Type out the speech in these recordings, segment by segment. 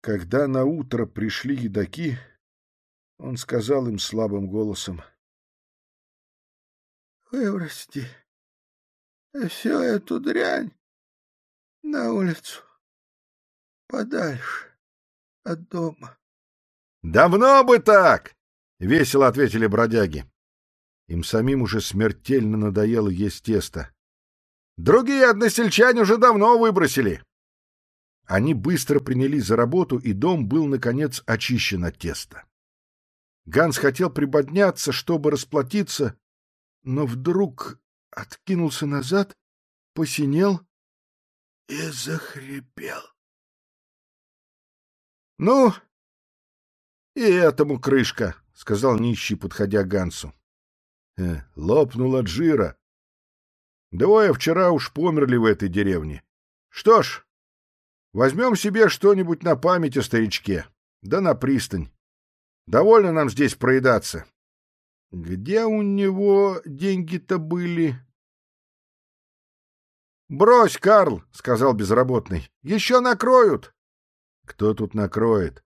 Когда на утро пришли едоки, он сказал им слабым голосом. — Выбросьте всю эту дрянь на улицу, подальше от дома. — Давно бы так! — весело ответили бродяги. Им самим уже смертельно надоело есть тесто. Другие односельчане уже давно выбросили. Они быстро принялись за работу, и дом был, наконец, очищен от теста. Ганс хотел приподняться, чтобы расплатиться, но вдруг откинулся назад, посинел и захрипел. — Ну, и этому крышка, — сказал нищий, подходя к Гансу. Э, — Лопнул от жира. Двое вчера уж померли в этой деревне. Что ж, возьмем себе что-нибудь на память о старичке, да на пристань. Довольно нам здесь проедаться. Где у него деньги-то были? — Брось, Карл, — сказал безработный, — еще накроют. — Кто тут накроет?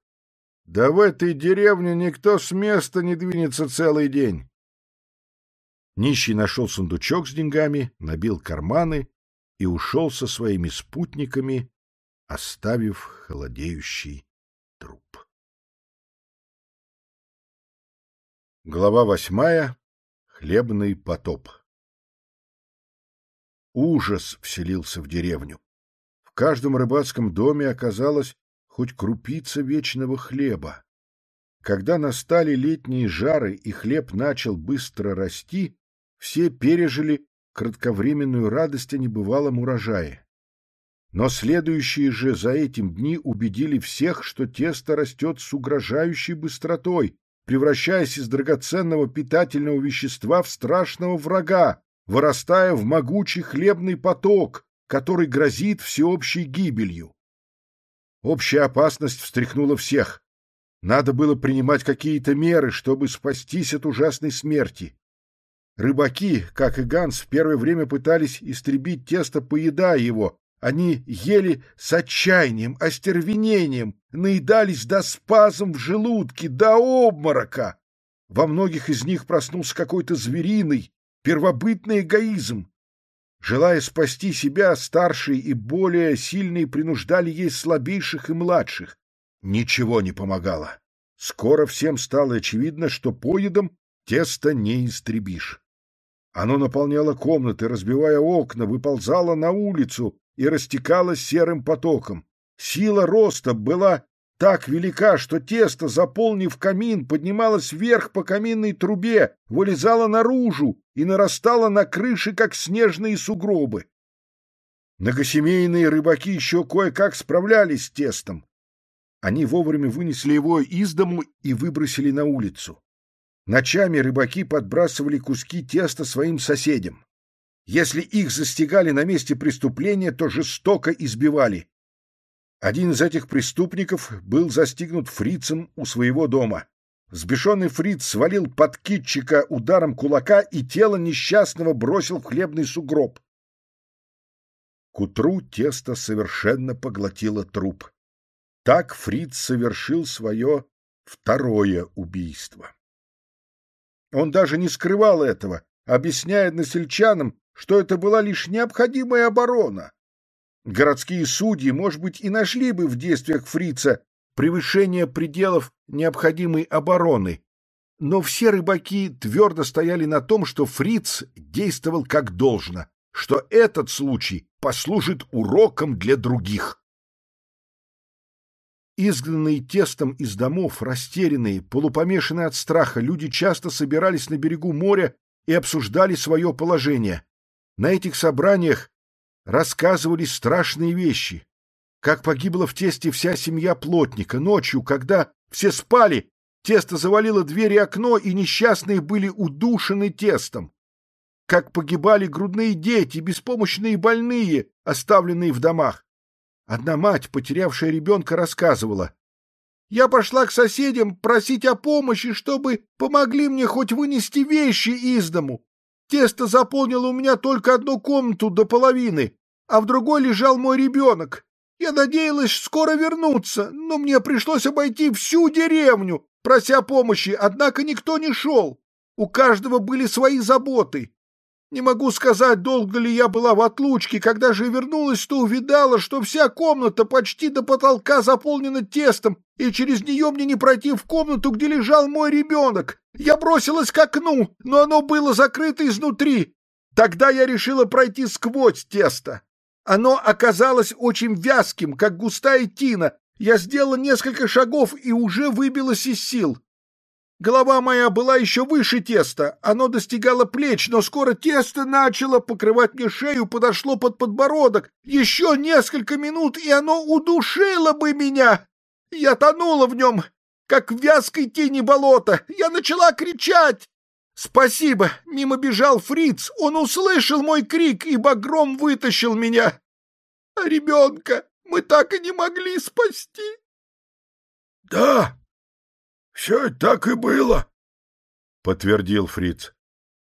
Да в этой деревне никто с места не двинется целый день. Нищий нашел сундучок с деньгами, набил карманы и ушел со своими спутниками, оставив холодеющий труп. Глава восьмая. Хлебный потоп. Ужас вселился в деревню. В каждом рыбацком доме оказалась хоть крупица вечного хлеба. Когда настали летние жары и хлеб начал быстро расти, все пережили кратковременную радость о небывалом урожае. Но следующие же за этим дни убедили всех, что тесто растет с угрожающей быстротой, превращаясь из драгоценного питательного вещества в страшного врага, вырастая в могучий хлебный поток, который грозит всеобщей гибелью. Общая опасность встряхнула всех. Надо было принимать какие-то меры, чтобы спастись от ужасной смерти. Рыбаки, как и Ганс, в первое время пытались истребить тесто, поедая его, они ели с отчаянием, остервенением, наедались до спазм в желудке, до обморока. Во многих из них проснулся какой-то звериный, первобытный эгоизм. Желая спасти себя, старшие и более сильные принуждали есть слабейших и младших. Ничего не помогало. Скоро всем стало очевидно, что поедом тесто не истребишь. Оно наполняло комнаты, разбивая окна, выползало на улицу, и растекалась серым потоком. Сила роста была так велика, что тесто, заполнив камин, поднималось вверх по каминной трубе, вылезало наружу и нарастало на крыше, как снежные сугробы. Многосемейные рыбаки еще кое-как справлялись с тестом. Они вовремя вынесли его из дому и выбросили на улицу. Ночами рыбаки подбрасывали куски теста своим соседям. Если их застигали на месте преступления, то жестоко избивали. Один из этих преступников был застигнут фрицем у своего дома. Сбешенный фриц свалил подкидчика ударом кулака и тело несчастного бросил в хлебный сугроб. К утру тесто совершенно поглотило труп. Так фриц совершил свое второе убийство. Он даже не скрывал этого, объясняя насельчанам, что это была лишь необходимая оборона. Городские судьи, может быть, и нашли бы в действиях фрица превышение пределов необходимой обороны, но все рыбаки твердо стояли на том, что фриц действовал как должно, что этот случай послужит уроком для других. Изгнанные тестом из домов, растерянные, полупомешанные от страха, люди часто собирались на берегу моря и обсуждали свое положение. На этих собраниях рассказывались страшные вещи. Как погибла в тесте вся семья плотника. Ночью, когда все спали, тесто завалило дверь и окно, и несчастные были удушены тестом. Как погибали грудные дети, беспомощные больные, оставленные в домах. Одна мать, потерявшая ребенка, рассказывала. «Я пошла к соседям просить о помощи, чтобы помогли мне хоть вынести вещи из дому. Тесто заполнило у меня только одну комнату до половины, а в другой лежал мой ребенок. Я надеялась скоро вернуться, но мне пришлось обойти всю деревню, прося помощи, однако никто не шел. У каждого были свои заботы. Не могу сказать, долго ли я была в отлучке. Когда же вернулась, то увидала, что вся комната почти до потолка заполнена тестом, и через нее мне не пройти в комнату, где лежал мой ребенок. Я бросилась к окну, но оно было закрыто изнутри. Тогда я решила пройти сквозь тесто. Оно оказалось очень вязким, как густая тина. Я сделала несколько шагов и уже выбилась из сил. Голова моя была еще выше теста, оно достигало плеч, но скоро тесто начало покрывать мне шею, подошло под подбородок. Еще несколько минут, и оно удушило бы меня. Я тонула в нем, как в вязкой тени болота. Я начала кричать. Спасибо, мимо бежал фриц, он услышал мой крик и багром вытащил меня. Ребенка мы так и не могли спасти. — Да, все так и было, — подтвердил Фриц.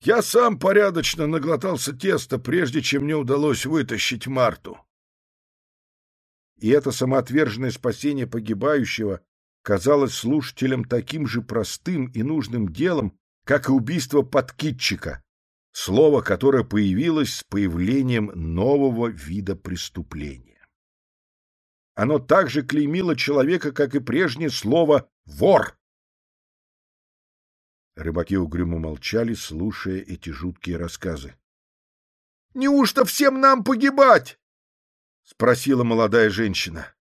Я сам порядочно наглотался теста, прежде чем мне удалось вытащить Марту. И это самоотверженное спасение погибающего казалось слушателям таким же простым и нужным делом, как и убийство подкидчика, слово, которое появилось с появлением нового вида преступления. Оно также клеймило человека, как и прежнее слово «вор». Рыбаки угрюмо молчали, слушая эти жуткие рассказы. — Неужто всем нам погибать? — спросила молодая женщина.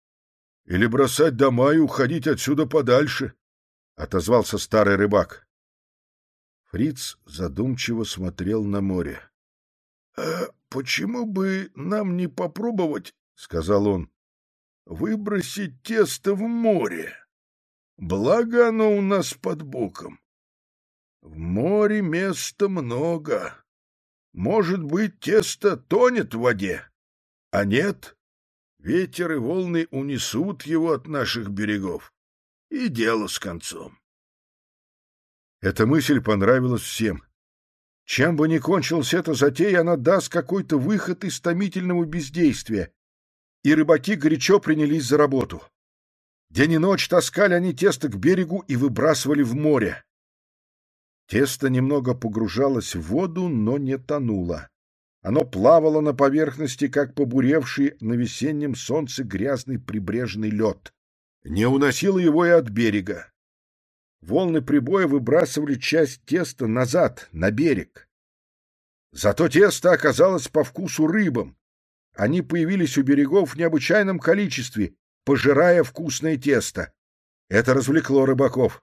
— Или бросать дома и уходить отсюда подальше, — отозвался старый рыбак. Фриц задумчиво смотрел на море. — А почему бы нам не попробовать, — сказал он, — выбросить тесто в море? Благо оно у нас под боком. В море места много. Может быть, тесто тонет в воде, а нет, ветер и волны унесут его от наших берегов, и дело с концом. Эта мысль понравилась всем. Чем бы ни кончилась эта затея, она даст какой-то выход из томительного бездействия, и рыбаки горячо принялись за работу. День и ночь таскали они тесто к берегу и выбрасывали в море. Тесто немного погружалось в воду, но не тонуло. Оно плавало на поверхности, как побуревший на весеннем солнце грязный прибрежный лед. Не уносило его и от берега. Волны прибоя выбрасывали часть теста назад, на берег. Зато тесто оказалось по вкусу рыбам. Они появились у берегов в необычайном количестве, пожирая вкусное тесто. Это развлекло рыбаков.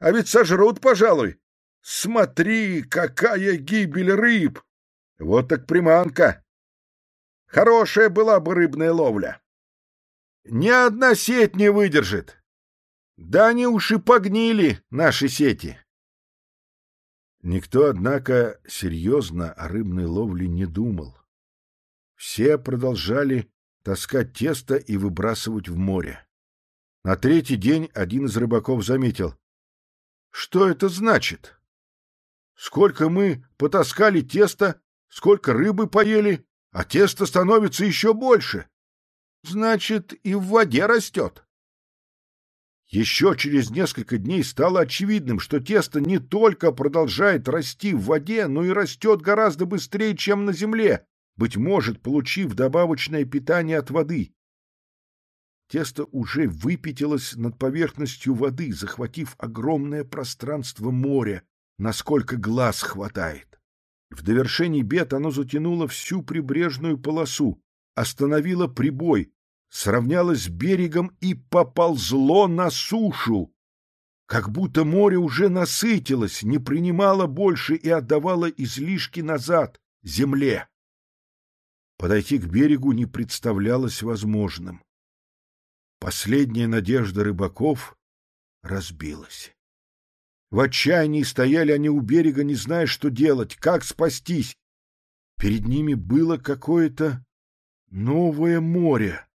А ведь сожрут, пожалуй. Смотри, какая гибель рыб! Вот так приманка! Хорошая была бы рыбная ловля. Ни одна сеть не выдержит. Да они уж и погнили, наши сети. Никто, однако, серьезно о рыбной ловле не думал. Все продолжали таскать тесто и выбрасывать в море. На третий день один из рыбаков заметил. — Что это значит? Сколько мы потаскали тесто, сколько рыбы поели, а тесто становится еще больше. Значит, и в воде растет. Еще через несколько дней стало очевидным, что тесто не только продолжает расти в воде, но и растет гораздо быстрее, чем на земле, быть может, получив добавочное питание от воды. Тесто уже выпятилось над поверхностью воды, захватив огромное пространство моря, насколько глаз хватает. В довершении бед оно затянуло всю прибрежную полосу, остановило прибой, сравнялось с берегом и поползло на сушу. Как будто море уже насытилось, не принимало больше и отдавало излишки назад, земле. Подойти к берегу не представлялось возможным. Последняя надежда рыбаков разбилась. В отчаянии стояли они у берега, не зная, что делать, как спастись. Перед ними было какое-то новое море.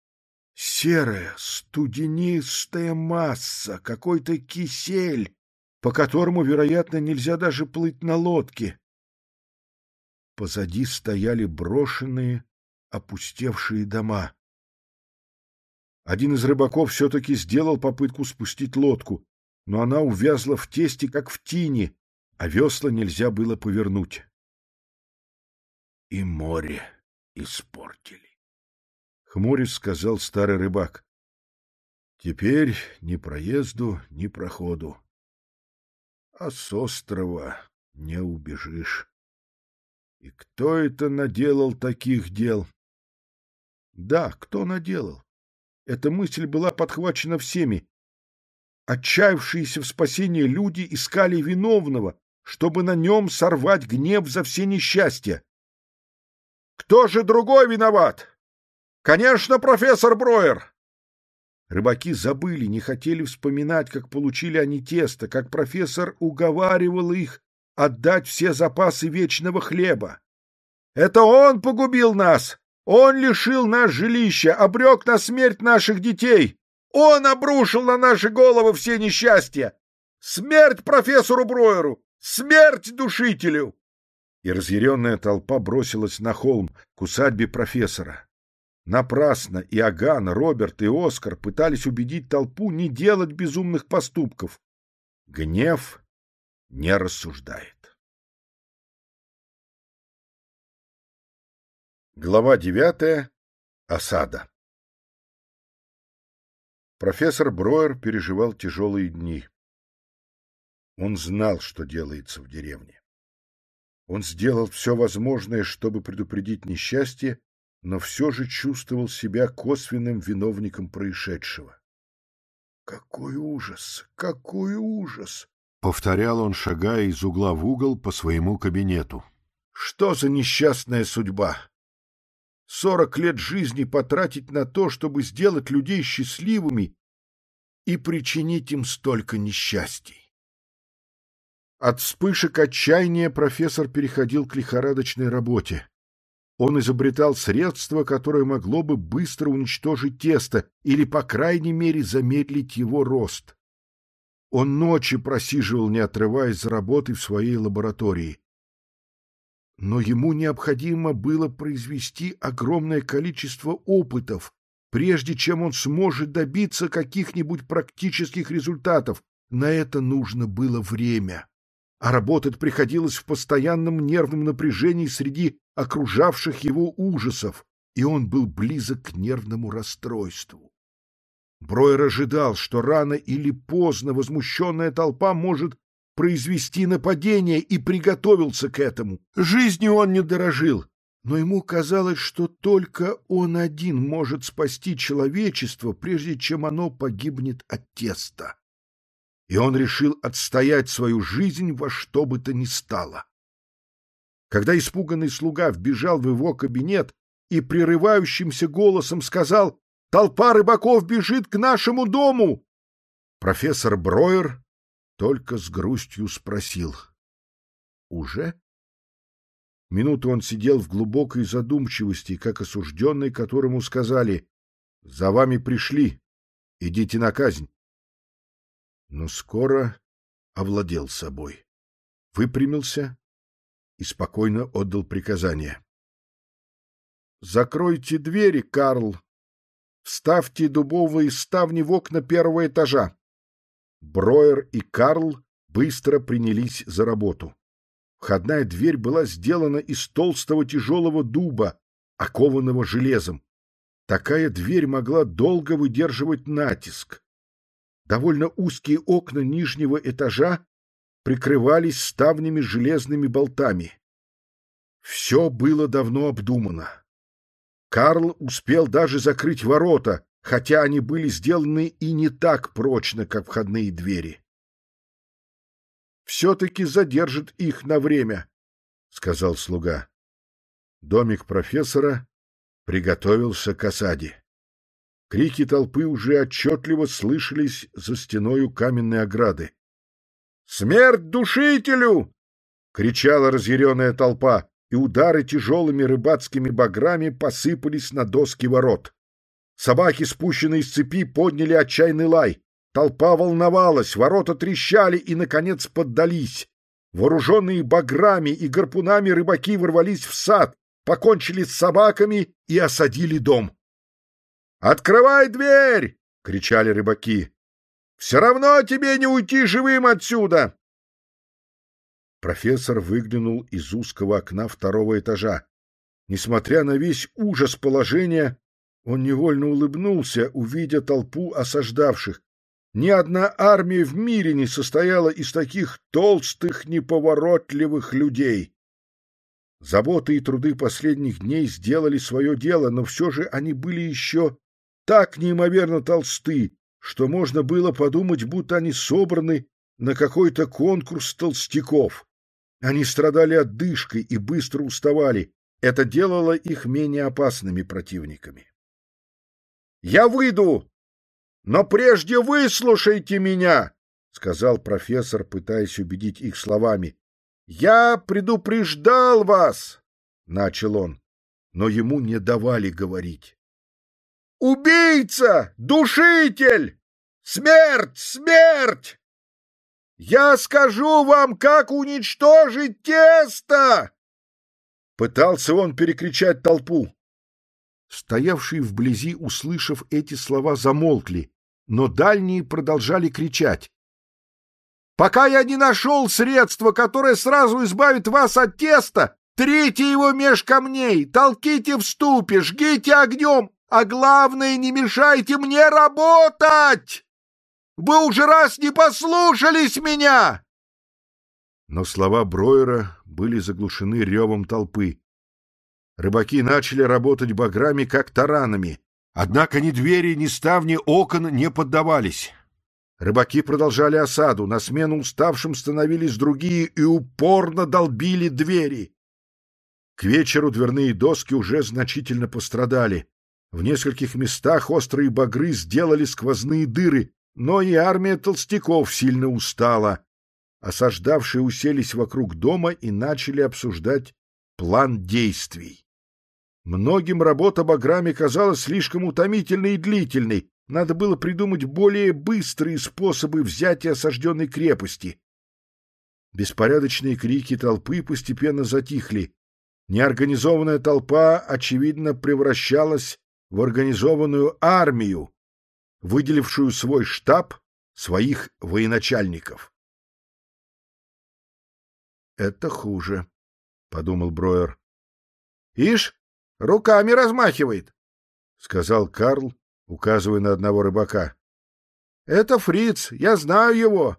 Серая, студенистая масса, какой-то кисель, по которому, вероятно, нельзя даже плыть на лодке. Позади стояли брошенные, опустевшие дома. Один из рыбаков все-таки сделал попытку спустить лодку, но она увязла в тесте, как в тине, а весла нельзя было повернуть. И море испортили. Хмурец сказал старый рыбак. Теперь ни проезду, ни проходу. А с острова не убежишь. И кто это наделал таких дел? Да, кто наделал? Эта мысль была подхвачена всеми. Отчаявшиеся в спасении люди искали виновного, чтобы на нем сорвать гнев за все несчастья. Кто же другой виноват? Конечно, профессор Броер. Рыбаки забыли, не хотели вспоминать, как получили они тесто, как профессор уговаривал их отдать все запасы вечного хлеба. Это он погубил нас! Он лишил нас жилища, обрек на смерть наших детей! Он обрушил на наши головы все несчастья! Смерть профессору Броеру! Смерть душителю!» И разъяренная толпа бросилась на холм к усадьбе профессора. Напрасно и Аган, Роберт и Оскар пытались убедить толпу не делать безумных поступков. Гнев не рассуждает. Глава девятая. Осада. Профессор Броер переживал тяжелые дни. Он знал, что делается в деревне. Он сделал все возможное, чтобы предупредить несчастье, но все же чувствовал себя косвенным виновником происшедшего. «Какой ужас! Какой ужас!» — повторял он, шагая из угла в угол по своему кабинету. «Что за несчастная судьба? Сорок лет жизни потратить на то, чтобы сделать людей счастливыми и причинить им столько несчастий!» От вспышек отчаяния профессор переходил к лихорадочной работе. Он изобретал средство, которое могло бы быстро уничтожить тесто или, по крайней мере, замедлить его рост. Он ночи просиживал, не отрываясь за работой в своей лаборатории. Но ему необходимо было произвести огромное количество опытов, прежде чем он сможет добиться каких-нибудь практических результатов. На это нужно было время а работать приходилось в постоянном нервном напряжении среди окружавших его ужасов, и он был близок к нервному расстройству. Броер ожидал, что рано или поздно возмущенная толпа может произвести нападение и приготовился к этому. Жизнью он не дорожил, но ему казалось, что только он один может спасти человечество, прежде чем оно погибнет от теста и он решил отстоять свою жизнь во что бы то ни стало. Когда испуганный слуга вбежал в его кабинет и прерывающимся голосом сказал «Толпа рыбаков бежит к нашему дому!» Профессор Броер только с грустью спросил «Уже?» Минуту он сидел в глубокой задумчивости, как осужденный, которому сказали «За вами пришли, идите на казнь» но скоро овладел собой. Выпрямился и спокойно отдал приказание. «Закройте двери, Карл! Вставьте дубовые ставни в окна первого этажа!» Броер и Карл быстро принялись за работу. Входная дверь была сделана из толстого тяжелого дуба, окованного железом. Такая дверь могла долго выдерживать натиск. Довольно узкие окна нижнего этажа прикрывались ставнями железными болтами. Все было давно обдумано. Карл успел даже закрыть ворота, хотя они были сделаны и не так прочно, как входные двери. «Все-таки задержит их на время», — сказал слуга. Домик профессора приготовился к осаде. Крики толпы уже отчетливо слышались за стеною каменной ограды. «Смерть душителю!» — кричала разъяренная толпа, и удары тяжелыми рыбацкими баграми посыпались на доски ворот. Собаки, спущенные с цепи, подняли отчаянный лай. Толпа волновалась, ворота трещали и, наконец, поддались. Вооруженные баграми и гарпунами рыбаки ворвались в сад, покончили с собаками и осадили дом. «Открывай дверь!» — кричали рыбаки. «Все равно тебе не уйти живым отсюда!» Профессор выглянул из узкого окна второго этажа. Несмотря на весь ужас положения, он невольно улыбнулся, увидя толпу осаждавших. Ни одна армия в мире не состояла из таких толстых, неповоротливых людей. Заботы и труды последних дней сделали свое дело, но все же они были еще так неимоверно толсты, что можно было подумать, будто они собраны на какой-то конкурс толстяков. Они страдали отдышкой и быстро уставали. Это делало их менее опасными противниками. «Я выйду! Но прежде выслушайте меня!» — сказал профессор, пытаясь убедить их словами. «Я предупреждал вас!» — начал он, но ему не давали говорить. «Убийца! Душитель! Смерть! Смерть! Я скажу вам, как уничтожить тесто!» Пытался он перекричать толпу. Стоявшие вблизи, услышав эти слова, замолкли, но дальние продолжали кричать. «Пока я не нашел средства, которое сразу избавит вас от теста, трите его меж камней, толките в ступе, жгите огнем, а главное, не мешайте мне работать! Вы уже раз не послушались меня!» Но слова Броера были заглушены ревом толпы. Рыбаки начали работать баграми, как таранами. Однако ни двери, ни ставни окон не поддавались. Рыбаки продолжали осаду, на смену уставшим становились другие и упорно долбили двери. К вечеру дверные доски уже значительно пострадали. В нескольких местах острые багры сделали сквозные дыры, но и армия толстяков сильно устала. Осаждавшие уселись вокруг дома и начали обсуждать план действий. Многим работа баграми казалась слишком утомительной и длительной. Надо было придумать более быстрые способы взятия осажденной крепости. Беспорядочные крики толпы постепенно затихли. Неорганизованная толпа, очевидно, превращалась в организованную армию, выделившую свой штаб, своих военачальников. «Это хуже», — подумал Броер. «Ишь, руками размахивает», — сказал Карл, указывая на одного рыбака. «Это Фриц, я знаю его».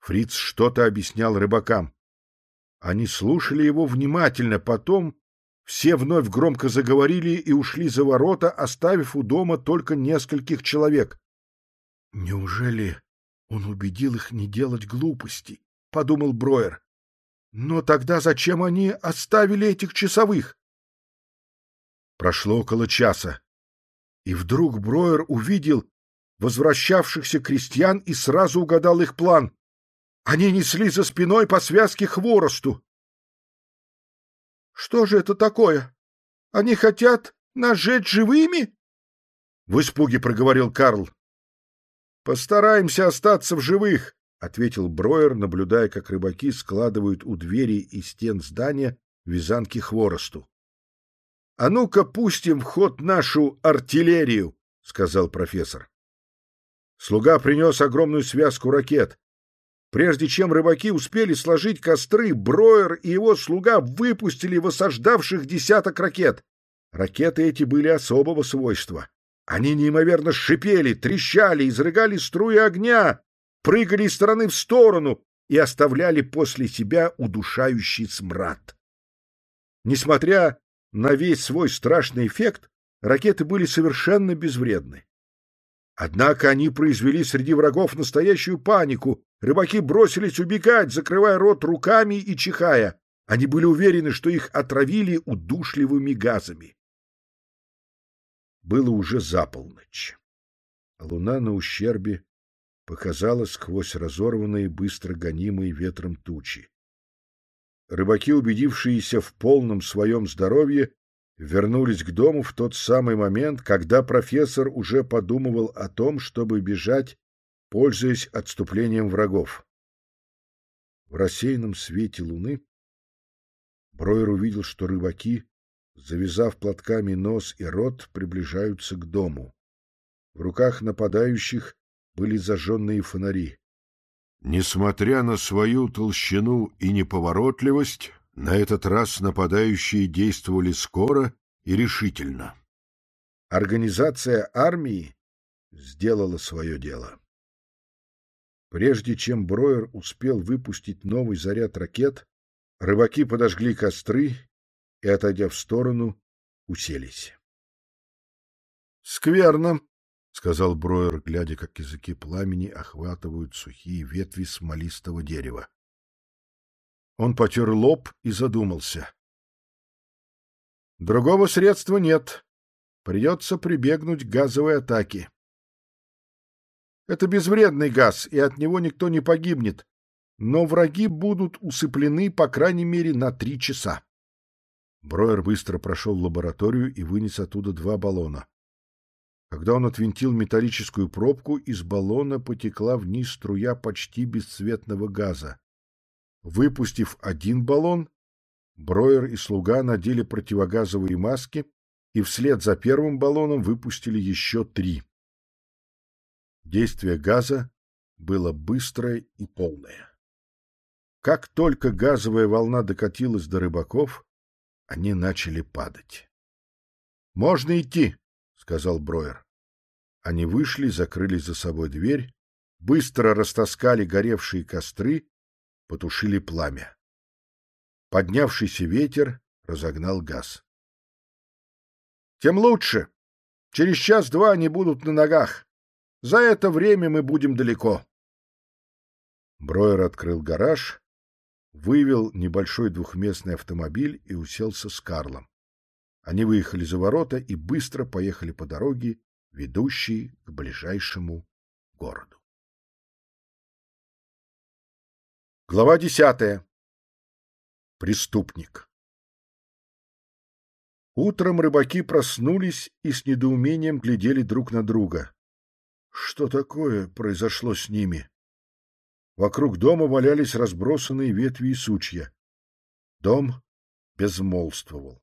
Фриц что-то объяснял рыбакам. Они слушали его внимательно, потом все вновь громко заговорили и ушли за ворота, оставив у дома только нескольких человек. — Неужели он убедил их не делать глупостей? — подумал Броер. — Но тогда зачем они оставили этих часовых? Прошло около часа, и вдруг Броер увидел возвращавшихся крестьян и сразу угадал их план. Они несли за спиной по связке хворосту. Что же это такое? Они хотят нас сжечь живыми? В испуге проговорил Карл. Постараемся остаться в живых, ответил Броер, наблюдая, как рыбаки складывают у двери и стен здания вязанки хворосту. А ну-ка пустим в ход нашу артиллерию, сказал профессор. Слуга принес огромную связку ракет. Прежде чем рыбаки успели сложить костры, Броер и его слуга выпустили в осаждавших десяток ракет. Ракеты эти были особого свойства. Они неимоверно шипели, трещали, изрыгали струи огня, прыгали из стороны в сторону и оставляли после себя удушающий смрад. Несмотря на весь свой страшный эффект, ракеты были совершенно безвредны. Однако они произвели среди врагов настоящую панику. Рыбаки бросились убегать, закрывая рот руками и чихая. Они были уверены, что их отравили удушливыми газами. Было уже за полночь. луна на ущербе показала сквозь разорванные, быстро гонимые ветром тучи. Рыбаки, убедившиеся в полном своем здоровье, вернулись к дому в тот самый момент, когда профессор уже подумывал о том, чтобы бежать, пользуясь отступлением врагов. В рассеянном свете луны Броер увидел, что рыбаки завязав платками нос и рот, приближаются к дому. В руках нападающих были зажженные фонари. Несмотря на свою толщину и неповоротливость, на этот раз нападающие действовали скоро и решительно. Организация армии сделала свое дело. Прежде чем Броер успел выпустить новый заряд ракет, рыбаки подожгли костры и, отойдя в сторону, уселись. — Скверно, — сказал Броер, глядя, как языки пламени охватывают сухие ветви смолистого дерева. Он потер лоб и задумался. — Другого средства нет. Придется прибегнуть к газовой атаке. Это безвредный газ, и от него никто не погибнет, но враги будут усыплены, по крайней мере, на три часа. Броер быстро прошел лабораторию и вынес оттуда два баллона. Когда он отвинтил металлическую пробку, из баллона потекла вниз струя почти бесцветного газа. Выпустив один баллон, Броер и слуга надели противогазовые маски и вслед за первым баллоном выпустили еще три. Действие газа было быстрое и полное. Как только газовая волна докатилась до рыбаков, они начали падать. — Можно идти, — сказал Броер. Они вышли, закрыли за собой дверь, быстро растаскали горевшие костры, потушили пламя. Поднявшийся ветер разогнал газ. — Тем лучше. Через час-два они будут на ногах. За это время мы будем далеко. Броер открыл гараж, вывел небольшой двухместный автомобиль и уселся с Карлом. Они выехали за ворота и быстро поехали по дороге, ведущей к ближайшему городу. Глава десятая. Преступник. Утром рыбаки проснулись и с недоумением глядели друг на друга. Что такое произошло с ними? Вокруг дома валялись разбросанные ветви и сучья. Дом безмолвствовал.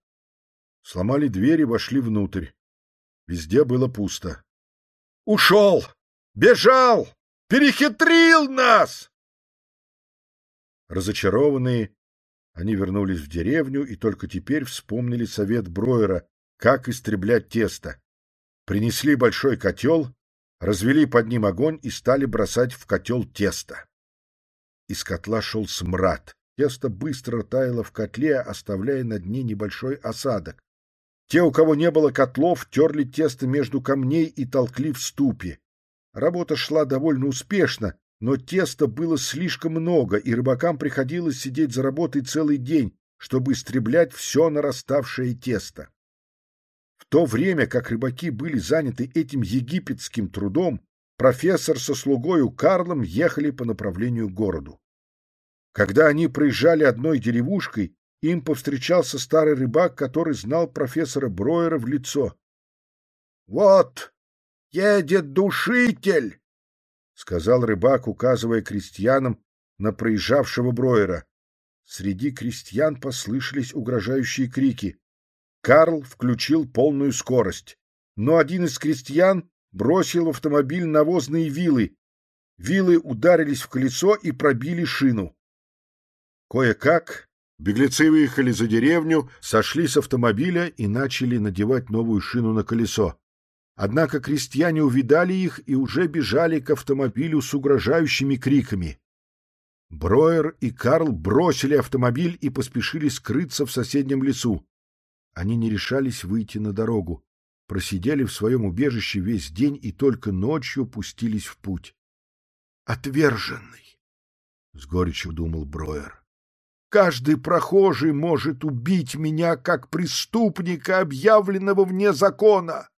Сломали дверь и вошли внутрь. Везде было пусто. — Ушел! Бежал! Перехитрил нас! Разочарованные, они вернулись в деревню и только теперь вспомнили совет Броера, как истреблять тесто. Принесли большой котел, развели под ним огонь и стали бросать в котел тесто. Из котла шел смрад. Тесто быстро таяло в котле, оставляя на дне небольшой осадок. Те, у кого не было котлов, терли тесто между камней и толкли в ступе. Работа шла довольно успешно, но теста было слишком много, и рыбакам приходилось сидеть за работой целый день, чтобы истреблять все нараставшее тесто. В то время, как рыбаки были заняты этим египетским трудом, профессор со слугою Карлом ехали по направлению к городу. Когда они проезжали одной деревушкой, им повстречался старый рыбак, который знал профессора Броера в лицо. — Вот, едет душитель! — сказал рыбак, указывая крестьянам на проезжавшего Броера. Среди крестьян послышались угрожающие крики. Карл включил полную скорость. Но один из крестьян бросил в автомобиль навозные вилы. Вилы ударились в колесо и пробили шину. Кое-как беглецы выехали за деревню, сошли с автомобиля и начали надевать новую шину на колесо. Однако крестьяне увидали их и уже бежали к автомобилю с угрожающими криками. Броер и Карл бросили автомобиль и поспешили скрыться в соседнем лесу. Они не решались выйти на дорогу, просидели в своем убежище весь день и только ночью пустились в путь. «Отверженный!» — с горечью думал Броер. «Каждый прохожий может убить меня как преступника, объявленного вне закона!»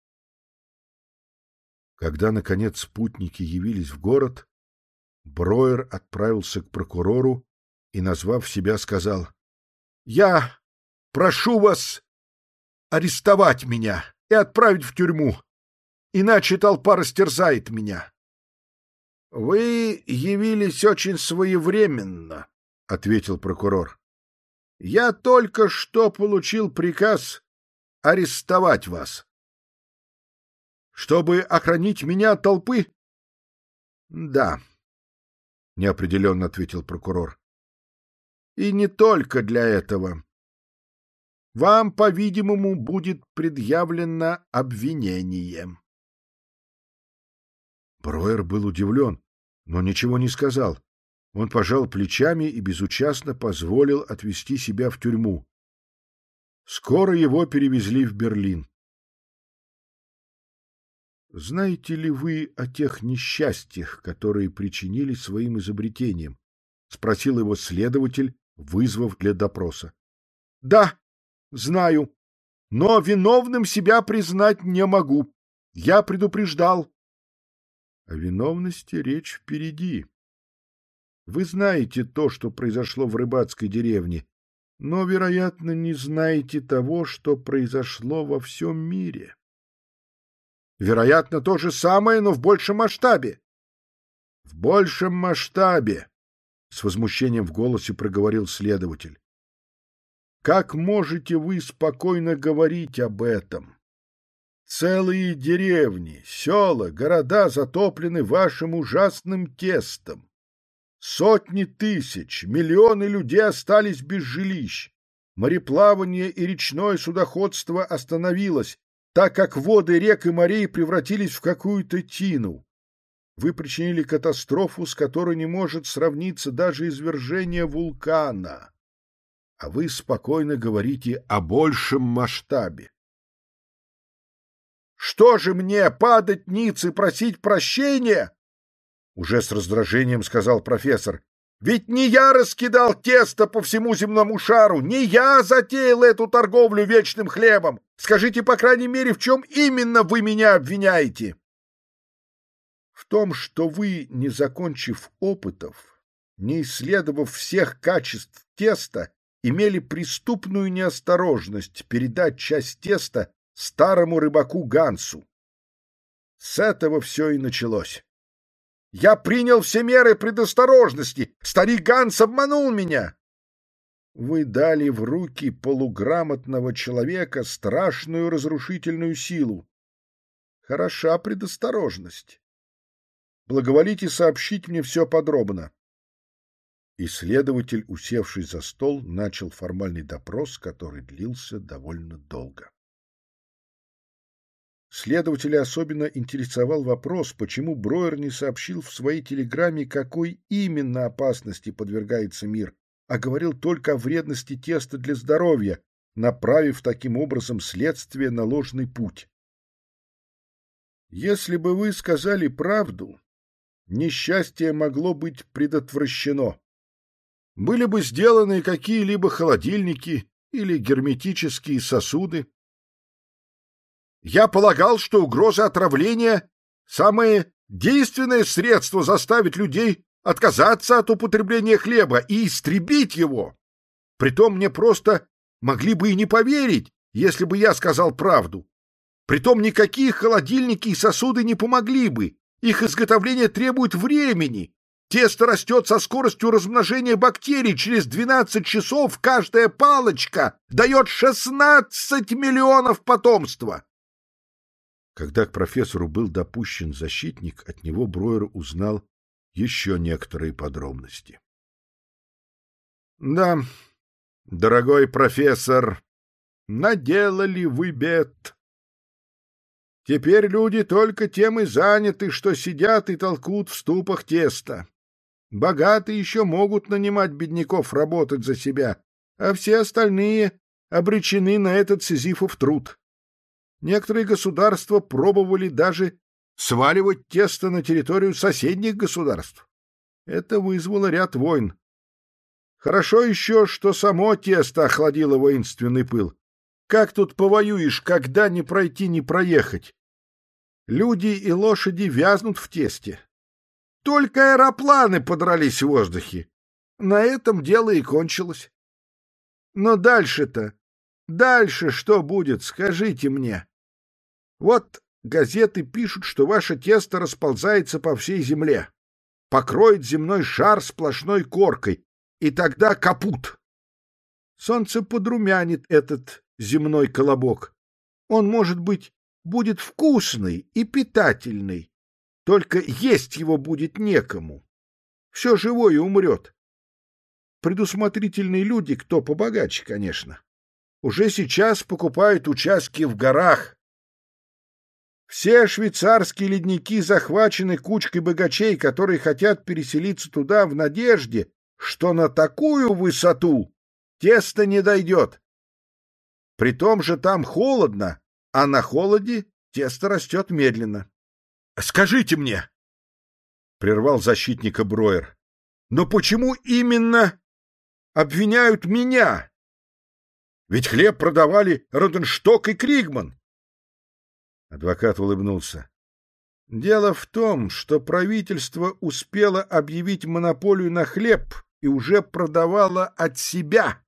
Когда, наконец, спутники явились в город, Броер отправился к прокурору и, назвав себя, сказал, «Я прошу вас арестовать меня и отправить в тюрьму, иначе толпа растерзает меня. — Вы явились очень своевременно, — ответил прокурор. — Я только что получил приказ арестовать вас. Чтобы охранить меня от толпы? Да, неопределенно ответил прокурор. И не только для этого. Вам, по-видимому, будет предъявлено обвинение. Броер был удивлен, но ничего не сказал. Он пожал плечами и безучастно позволил отвезти себя в тюрьму. Скоро его перевезли в Берлин. Знаете ли вы о тех несчастьях, которые причинили своим изобретением? спросил его следователь, вызвав для допроса. Да, знаю, но виновным себя признать не могу. Я предупреждал. О виновности речь впереди. Вы знаете то, что произошло в рыбацкой деревне, но, вероятно, не знаете того, что произошло во всем мире. Вероятно, то же самое, но в большем масштабе. В большем масштабе, с возмущением в голосе проговорил следователь. Как можете вы спокойно говорить об этом? Целые деревни, села, города затоплены вашим ужасным тестом. Сотни тысяч, миллионы людей остались без жилищ. Мореплавание и речное судоходство остановилось, так как воды рек и морей превратились в какую-то тину. Вы причинили катастрофу, с которой не может сравниться даже извержение вулкана. А вы спокойно говорите о большем масштабе. Что же мне, падать ниц и просить прощения? Уже с раздражением сказал профессор. Ведь не я раскидал тесто по всему земному шару, не я затеял эту торговлю вечным хлебом. Скажите, по крайней мере, в чем именно вы меня обвиняете? В том, что вы, не закончив опытов, не исследовав всех качеств теста, имели преступную неосторожность передать часть теста старому рыбаку Гансу. С этого все и началось. Я принял все меры предосторожности. Старик Ганс обманул меня. Вы дали в руки полуграмотного человека страшную разрушительную силу. Хороша предосторожность. Благоволите сообщить мне все подробно. Исследователь, усевшись за стол, начал формальный допрос, который длился довольно долго. Следователя особенно интересовал вопрос, почему Броер не сообщил в своей телеграмме, какой именно опасности подвергается мир, а говорил только о вредности теста для здоровья, направив таким образом следствие на ложный путь. Если бы вы сказали правду, несчастье могло быть предотвращено. Были бы сделаны какие-либо холодильники или герметические сосуды, я полагал, что угроза отравления — самое действенное средство заставить людей отказаться от употребления хлеба и истребить его. Притом мне просто могли бы и не поверить, если бы я сказал правду. Притом никакие холодильники и сосуды не помогли бы. Их изготовление требует времени. Тесто растет со скоростью размножения бактерий. Через 12 часов каждая палочка дает 16 миллионов потомства. Когда к профессору был допущен защитник, от него Броер узнал еще некоторые подробности. — Да, дорогой профессор, наделали вы бед. Теперь люди только тем и заняты, что сидят и толкут в ступах теста. Богатые еще могут нанимать бедняков работать за себя, а все остальные обречены на этот сизифов труд. Некоторые государства пробовали даже сваливать тесто на территорию соседних государств. Это вызвало ряд войн. Хорошо еще, что само тесто охладило воинственный пыл. Как тут повоюешь, когда не пройти, не проехать? Люди и лошади вязнут в тесте. Только аэропланы подрались в воздухе. На этом дело и кончилось. Но дальше-то Дальше что будет, скажите мне? Вот газеты пишут, что ваше тесто расползается по всей земле, покроет земной шар сплошной коркой, и тогда капут. Солнце подрумянит этот земной колобок, Он, может быть, будет вкусный и питательный, только есть его будет некому. Все живое умрет. Предусмотрительные люди, кто побогаче, конечно, уже сейчас покупают участки в горах. Все швейцарские ледники захвачены кучкой богачей, которые хотят переселиться туда в надежде, что на такую высоту тесто не дойдет. При том же там холодно, а на холоде тесто растет медленно. — Скажите мне, — прервал защитника Броер, — но почему именно обвиняют меня? Ведь хлеб продавали Роденшток и Кригман. Адвокат улыбнулся. Дело в том, что правительство успело объявить монополию на хлеб и уже продавало от себя.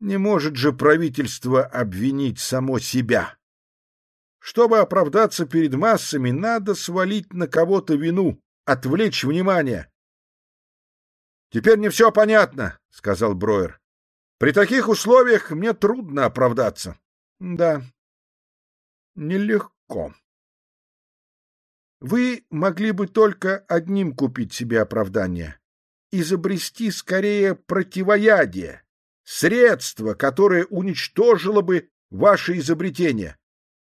Не может же правительство обвинить само себя. Чтобы оправдаться перед массами, надо свалить на кого-то вину, отвлечь внимание. — Теперь мне все понятно, — сказал Броер. — При таких условиях мне трудно оправдаться. — Да, нелегко. Вы могли бы только одним купить себе оправдание — изобрести скорее противоядие средство, которое уничтожило бы ваше изобретение.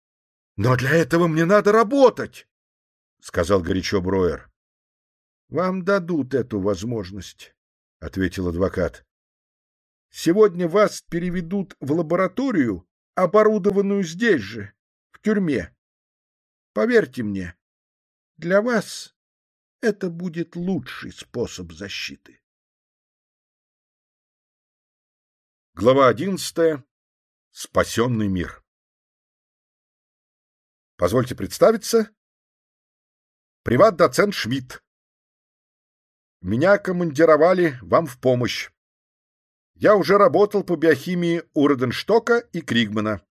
— Но для этого мне надо работать, — сказал горячо Броер. — Вам дадут эту возможность, — ответил адвокат. — Сегодня вас переведут в лабораторию, оборудованную здесь же, в тюрьме. Поверьте мне, для вас это будет лучший способ защиты. Глава одиннадцатая. Спасенный мир. Позвольте представиться. Приват-доцент Шмидт. Меня командировали вам в помощь. Я уже работал по биохимии у Роденштока и Кригмана.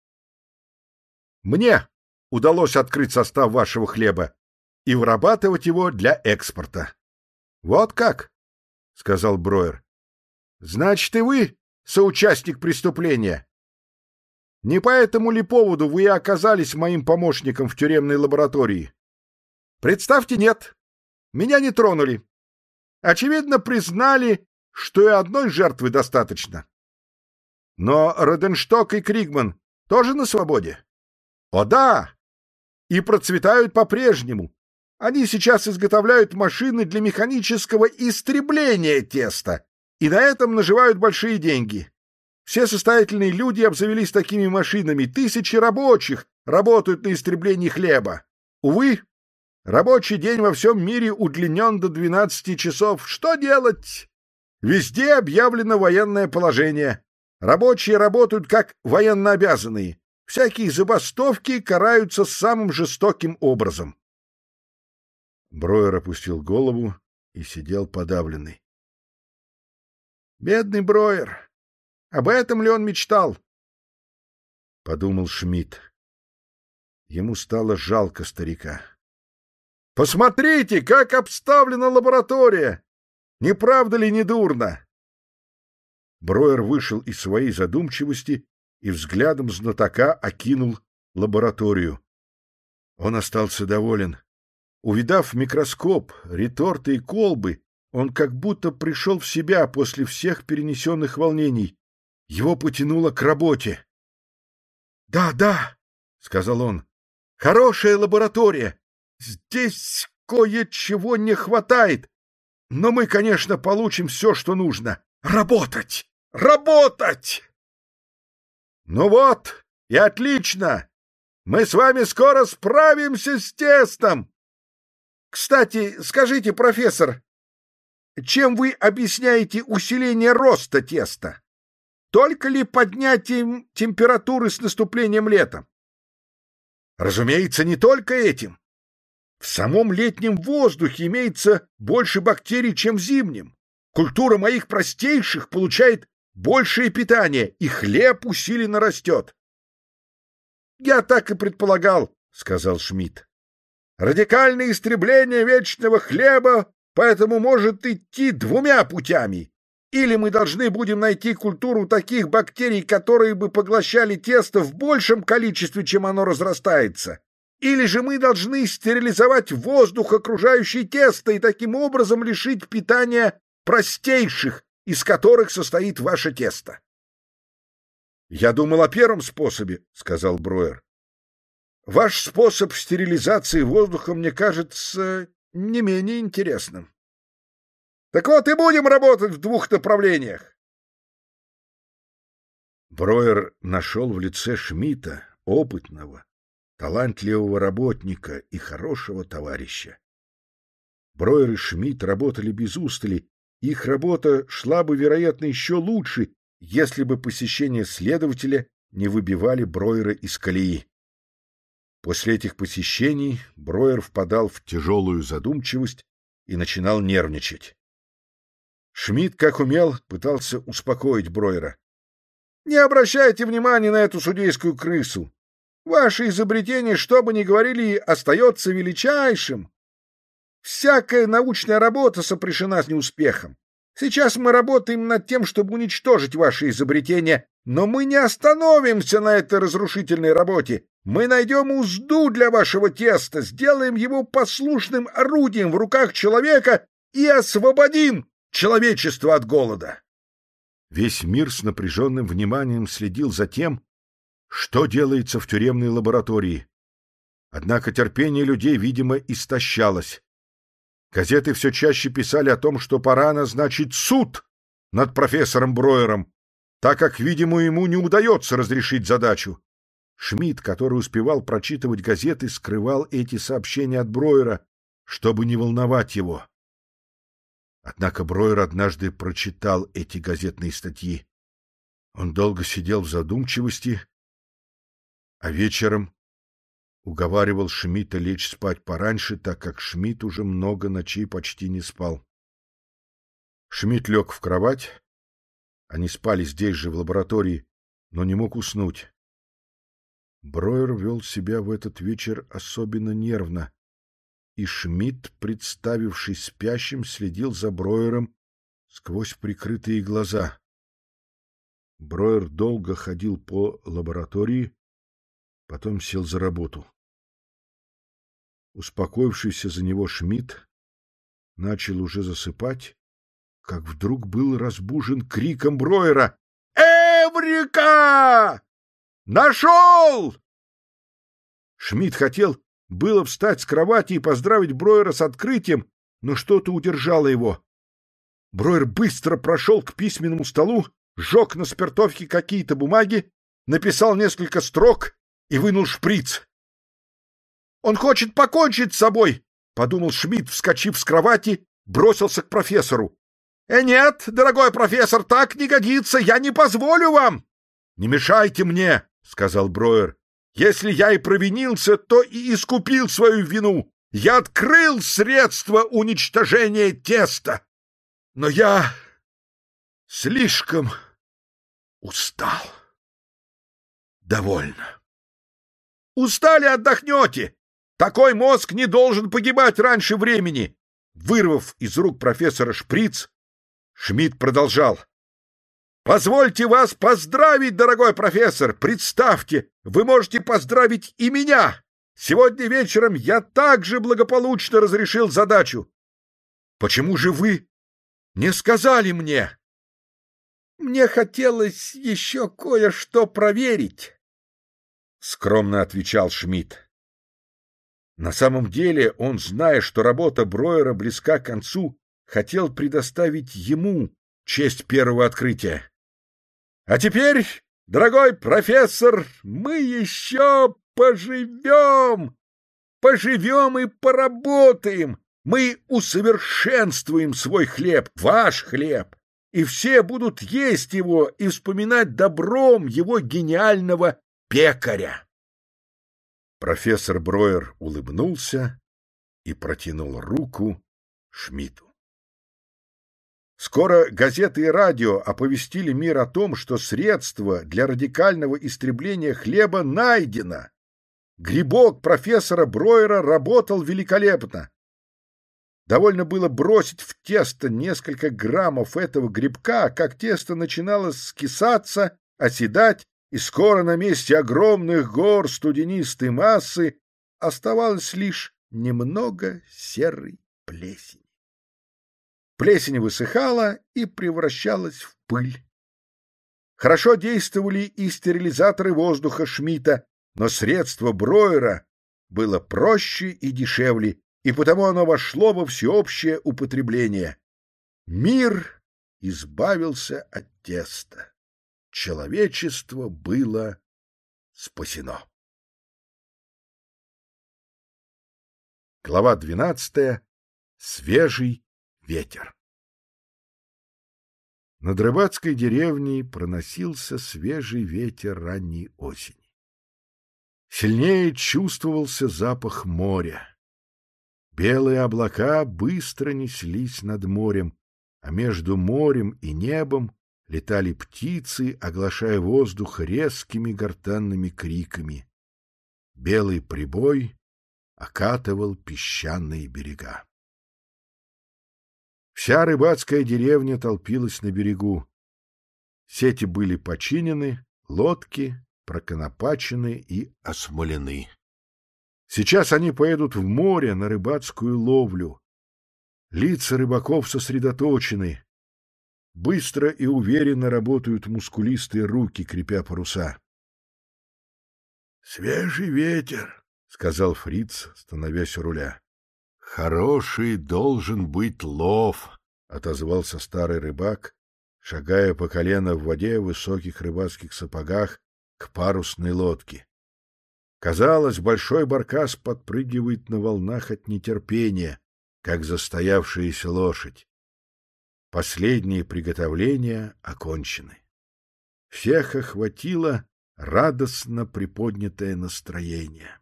Мне удалось открыть состав вашего хлеба и вырабатывать его для экспорта. — Вот как? — сказал Броер. — Значит, и вы соучастник преступления. Не по этому ли поводу вы и оказались моим помощником в тюремной лаборатории? Представьте, нет. Меня не тронули. Очевидно, признали, что и одной жертвы достаточно. Но Роденшток и Кригман тоже на свободе? О да! И процветают по-прежнему. Они сейчас изготовляют машины для механического истребления теста и на этом наживают большие деньги. Все состоятельные люди обзавелись такими машинами, тысячи рабочих работают на истреблении хлеба. Увы, рабочий день во всем мире удлинен до 12 часов. Что делать? Везде объявлено военное положение. Рабочие работают как военнообязанные. Всякие забастовки караются самым жестоким образом. Броер опустил голову и сидел подавленный. Бедный Броер. Об этом ли он мечтал? Подумал Шмидт. Ему стало жалко старика. Посмотрите, как обставлена лаборатория! Не правда ли недурно? Броер вышел из своей задумчивости и взглядом знатока окинул лабораторию. Он остался доволен. Увидав микроскоп, реторты и колбы, он как будто пришел в себя после всех перенесенных волнений. Его потянуло к работе. — Да, да, — сказал он, — хорошая лаборатория. Здесь кое-чего не хватает. Но мы, конечно, получим все, что нужно. Работать! Работать! Ну вот, и отлично! Мы с вами скоро справимся с тестом. Кстати, скажите, профессор, чем вы объясняете усиление роста теста? Только ли поднятием температуры с наступлением лета? Разумеется, не только этим. В самом летнем воздухе имеется больше бактерий, чем в зимнем. Культура моих простейших получает большее питание, и хлеб усиленно растет. — Я так и предполагал, — сказал Шмидт. Радикальное истребление вечного хлеба поэтому может идти двумя путями — Или мы должны будем найти культуру таких бактерий, которые бы поглощали тесто в большем количестве, чем оно разрастается. Или же мы должны стерилизовать воздух, окружающий тесто, и таким образом лишить питания простейших, из которых состоит ваше тесто. — Я думал о первом способе, — сказал Броер. — Ваш способ стерилизации воздуха мне кажется не менее интересным. Так вот и будем работать в двух направлениях. Броер нашел в лице Шмидта опытного, талантливого работника и хорошего товарища. Броер и Шмидт работали без устали, их работа шла бы, вероятно, еще лучше, если бы посещения следователя не выбивали Броера из колеи. После этих посещений Броер впадал в тяжелую задумчивость и начинал нервничать. Шмидт, как умел, пытался успокоить Бройера. — Не обращайте внимания на эту судейскую крысу. Ваше изобретение, что бы ни говорили, остается величайшим. Всякая научная работа сопряжена с неуспехом. Сейчас мы работаем над тем, чтобы уничтожить ваше изобретение, но мы не остановимся на этой разрушительной работе. Мы найдем узду для вашего теста, сделаем его послушным орудием в руках человека и освободим человечество от голода. Весь мир с напряженным вниманием следил за тем, что делается в тюремной лаборатории. Однако терпение людей, видимо, истощалось. Газеты все чаще писали о том, что пора назначить суд над профессором Броером, так как, видимо, ему не удается разрешить задачу. Шмидт, который успевал прочитывать газеты, скрывал эти сообщения от Броера, чтобы не волновать его. Однако Броер однажды прочитал эти газетные статьи. Он долго сидел в задумчивости, а вечером уговаривал Шмидта лечь спать пораньше, так как Шмидт уже много ночей почти не спал. Шмидт лег в кровать. Они спали здесь же, в лаборатории, но не мог уснуть. Броер вел себя в этот вечер особенно нервно и Шмидт, представившись спящим, следил за Броером сквозь прикрытые глаза. Броер долго ходил по лаборатории, потом сел за работу. Успокоившийся за него Шмидт начал уже засыпать, как вдруг был разбужен криком Броера «Эврика! Нашел!» Шмидт хотел было встать с кровати и поздравить Броера с открытием, но что-то удержало его. Броер быстро прошел к письменному столу, сжег на спиртовке какие-то бумаги, написал несколько строк и вынул шприц. «Он хочет покончить с собой!» — подумал Шмидт, вскочив с кровати, бросился к профессору. «Э, нет, дорогой профессор, так не годится, я не позволю вам!» «Не мешайте мне!» — сказал Броер. Если я и провинился, то и искупил свою вину. Я открыл средства уничтожения теста. Но я слишком устал. Довольно. Устали, отдохнете. Такой мозг не должен погибать раньше времени. Вырвав из рук профессора шприц, Шмидт продолжал. Позвольте вас поздравить, дорогой профессор. Представьте, вы можете поздравить и меня. Сегодня вечером я также благополучно разрешил задачу. Почему же вы не сказали мне? Мне хотелось еще кое-что проверить, скромно отвечал Шмидт. На самом деле он, зная, что работа Броера близка к концу, хотел предоставить ему честь первого открытия. А теперь, дорогой профессор, мы еще поживем, поживем и поработаем. Мы усовершенствуем свой хлеб, ваш хлеб, и все будут есть его и вспоминать добром его гениального пекаря. Профессор Броер улыбнулся и протянул руку Шмидту. Скоро газеты и радио оповестили мир о том, что средство для радикального истребления хлеба найдено. Грибок профессора Бройера работал великолепно. Довольно было бросить в тесто несколько граммов этого грибка, как тесто начинало скисаться, оседать, и скоро на месте огромных гор студенистой массы оставалось лишь немного серой плесени. Плесень высыхала и превращалась в пыль. Хорошо действовали и стерилизаторы воздуха Шмидта, но средство Броера было проще и дешевле, и потому оно вошло во всеобщее употребление. Мир избавился от теста. Человечество было спасено. Глава двенадцатая. Свежий ветер. Над рыбацкой деревней проносился свежий ветер ранней осени. Сильнее чувствовался запах моря. Белые облака быстро неслись над морем, а между морем и небом летали птицы, оглашая воздух резкими гортанными криками. Белый прибой окатывал песчаные берега. Вся рыбацкая деревня толпилась на берегу. Сети были починены, лодки проконопачены и осмолены. Сейчас они поедут в море на рыбацкую ловлю. Лица рыбаков сосредоточены. Быстро и уверенно работают мускулистые руки, крепя паруса. — Свежий ветер, — сказал фриц, становясь у руля. — Хороший должен быть лов, — отозвался старый рыбак, шагая по колено в воде в высоких рыбацких сапогах к парусной лодке. Казалось, большой баркас подпрыгивает на волнах от нетерпения, как застоявшаяся лошадь. Последние приготовления окончены. Всех охватило радостно приподнятое настроение.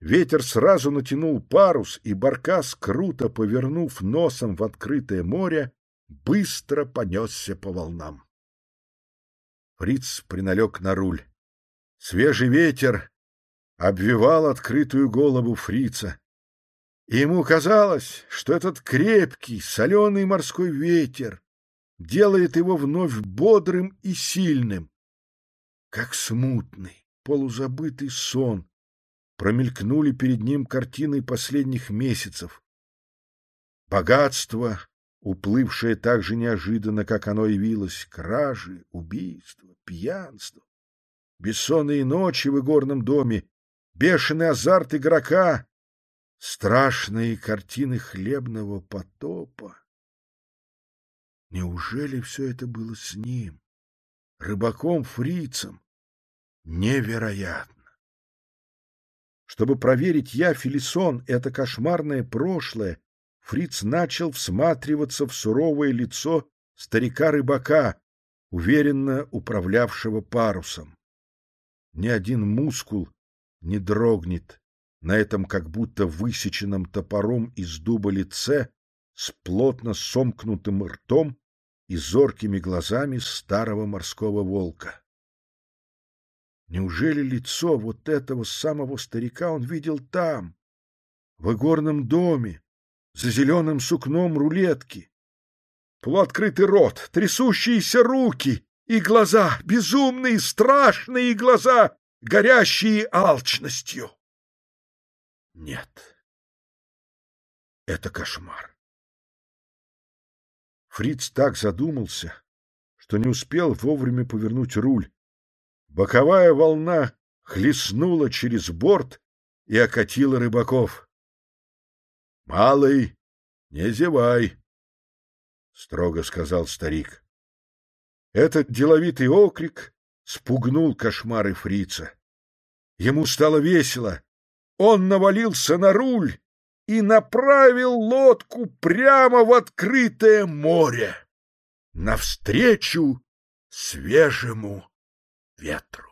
Ветер сразу натянул парус, и баркас, круто повернув носом в открытое море, быстро понесся по волнам. Фриц приналег на руль. Свежий ветер обвивал открытую голову фрица. И ему казалось, что этот крепкий, соленый морской ветер делает его вновь бодрым и сильным. Как смутный, полузабытый сон промелькнули перед ним картины последних месяцев. Богатство, уплывшее так же неожиданно, как оно явилось, кражи, убийства, пьянство, бессонные ночи в игорном доме бешеный азарт игрока, страшные картины хлебного потопа. Неужели все это было с ним, рыбаком-фрицем? Невероятно! Чтобы проверить я, Филисон, это кошмарное прошлое, Фриц начал всматриваться в суровое лицо старика-рыбака, уверенно управлявшего парусом. Ни один мускул не дрогнет на этом как будто высеченном топором из дуба лице с плотно сомкнутым ртом и зоркими глазами старого морского волка. Неужели лицо вот этого самого старика он видел там, в игорном доме, за зеленым сукном рулетки? Полуоткрытый рот, трясущиеся руки и глаза, безумные, страшные глаза, горящие алчностью. Нет, это кошмар. Фриц так задумался, что не успел вовремя повернуть руль. Боковая волна хлестнула через борт и окатила рыбаков. — Малый, не зевай, — строго сказал старик. Этот деловитый окрик спугнул кошмары фрица. Ему стало весело. Он навалился на руль и направил лодку прямо в открытое море, навстречу свежему ветру.